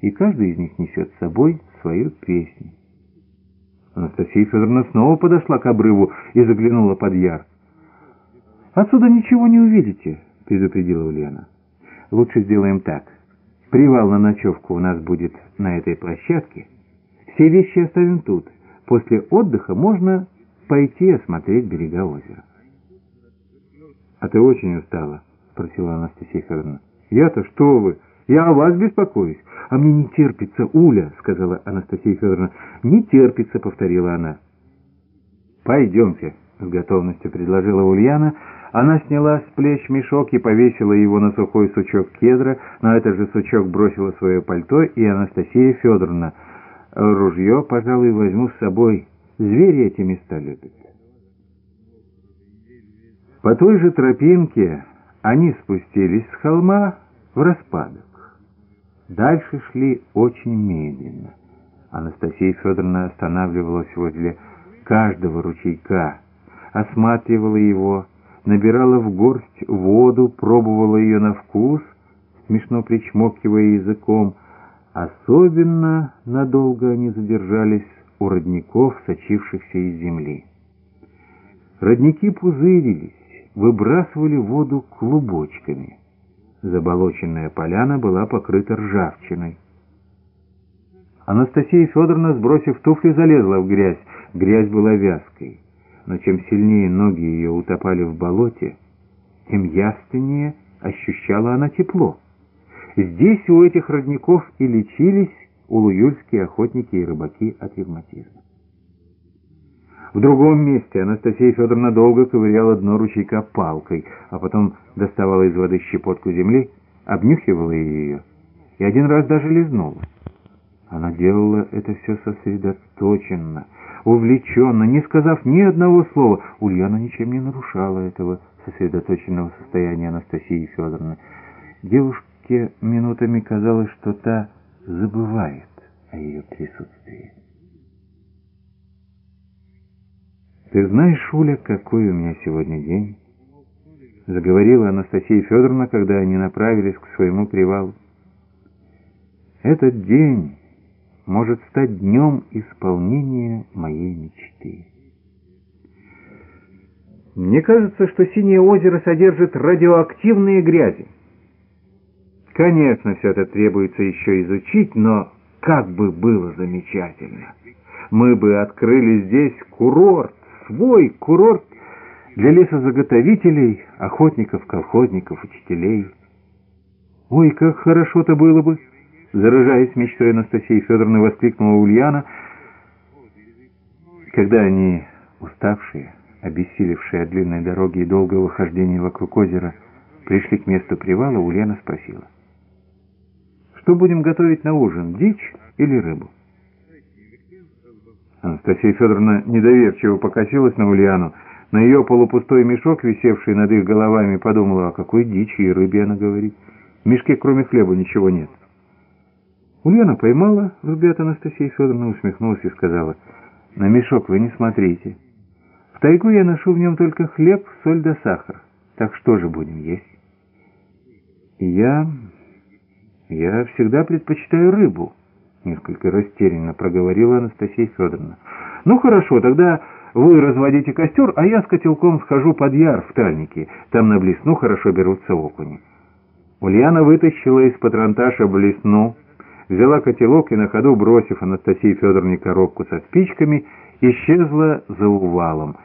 и каждый из них несет с собой свою песню. Анастасия Федоровна снова подошла к обрыву и заглянула под яр. «Отсюда ничего не увидите», — предупредила Ульяна. «Лучше сделаем так. Привал на ночевку у нас будет на этой площадке. Все вещи оставим тут. После отдыха можно пойти осмотреть берега озера». «А ты очень устала?» — спросила Анастасия Федоровна. «Я-то что вы? Я о вас беспокоюсь. А мне не терпится, Уля», — сказала Анастасия Федоровна. «Не терпится», — повторила она. «Пойдемте», — с готовностью предложила Ульяна. Она сняла с плеч мешок и повесила его на сухой сучок кедра. На этот же сучок бросила свое пальто и Анастасия Федоровна. «Ружье, пожалуй, возьму с собой. Звери эти места любят». По той же тропинке они спустились с холма в распадок. Дальше шли очень медленно. Анастасия Федоровна останавливалась возле каждого ручейка, осматривала его, набирала в горсть воду, пробовала ее на вкус, смешно причмокивая языком. Особенно надолго они задержались у родников, сочившихся из земли. Родники пузырились, выбрасывали воду клубочками. Заболоченная поляна была покрыта ржавчиной. Анастасия Федоровна, сбросив туфли, залезла в грязь. Грязь была вязкой. Но чем сильнее ноги ее утопали в болоте, тем яственнее ощущала она тепло. Здесь у этих родников и лечились улуюльские охотники и рыбаки от ревматизма. В другом месте Анастасия Федоровна долго ковыряла дно ручейка палкой, а потом доставала из воды щепотку земли, обнюхивала ее и один раз даже лизнула. Она делала это все сосредоточенно, увлеченно, не сказав ни одного слова. Ульяна ничем не нарушала этого сосредоточенного состояния Анастасии Федоровны. Девушке минутами казалось, что та забывает о ее присутствии. «Ты знаешь, Уля, какой у меня сегодня день?» Заговорила Анастасия Федоровна, когда они направились к своему привалу. «Этот день может стать днем исполнения моей мечты». Мне кажется, что Синее озеро содержит радиоактивные грязи. Конечно, все это требуется еще изучить, но как бы было замечательно. Мы бы открыли здесь курорт свой курорт для лесозаготовителей, охотников, колхозников, учителей. «Ой, как хорошо-то было бы!» Заражаясь мечтой Анастасии Федоровны, воскликнула Ульяна, когда они, уставшие, обессилевшие от длинной дороги и долгого хождения вокруг озера, пришли к месту привала, Ульяна спросила. «Что будем готовить на ужин, дичь или рыбу?» Анастасия Федоровна недоверчиво покосилась на Ульяну. На ее полупустой мешок, висевший над их головами, подумала, о какой дичи и рыбе она говорит. В мешке кроме хлеба ничего нет. Ульяна поймала взгляд Анастасии Федоровны, усмехнулась и сказала, «На мешок вы не смотрите. В тайгу я ношу в нем только хлеб, соль да сахар. Так что же будем есть?» «Я... я всегда предпочитаю рыбу». Несколько растерянно проговорила Анастасия Федоровна. «Ну хорошо, тогда вы разводите костер, а я с котелком схожу под яр в тальнике. Там на блесну хорошо берутся окуни». Ульяна вытащила из патронташа блесну, взяла котелок и на ходу, бросив Анастасии Федоровне коробку со спичками, исчезла за увалом.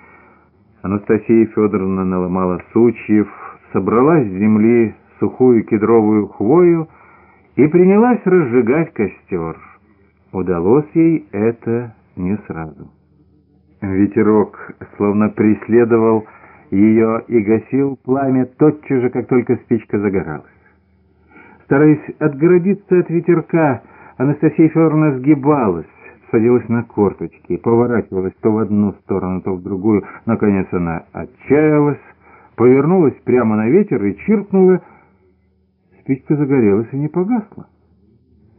Анастасия Федоровна наломала сучьев, собрала с земли сухую кедровую хвою и принялась разжигать костер. Удалось ей это не сразу. Ветерок словно преследовал ее и гасил пламя тотчас же, как только спичка загоралась. Стараясь отгородиться от ветерка, Анастасия Федоровна сгибалась, садилась на корточки, поворачивалась то в одну сторону, то в другую. Наконец она отчаялась, повернулась прямо на ветер и чиркнула. Спичка загорелась и не погасла.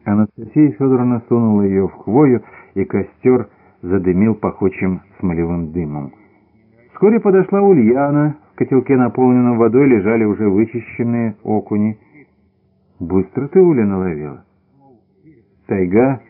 Анастасия Федоровна сунула ее в хвою, и костер задымил пахучим смолевым дымом. Вскоре подошла Ульяна. В котелке, наполненном водой, лежали уже вычищенные окуни. «Быстро ты, Уля, наловила?» тайга,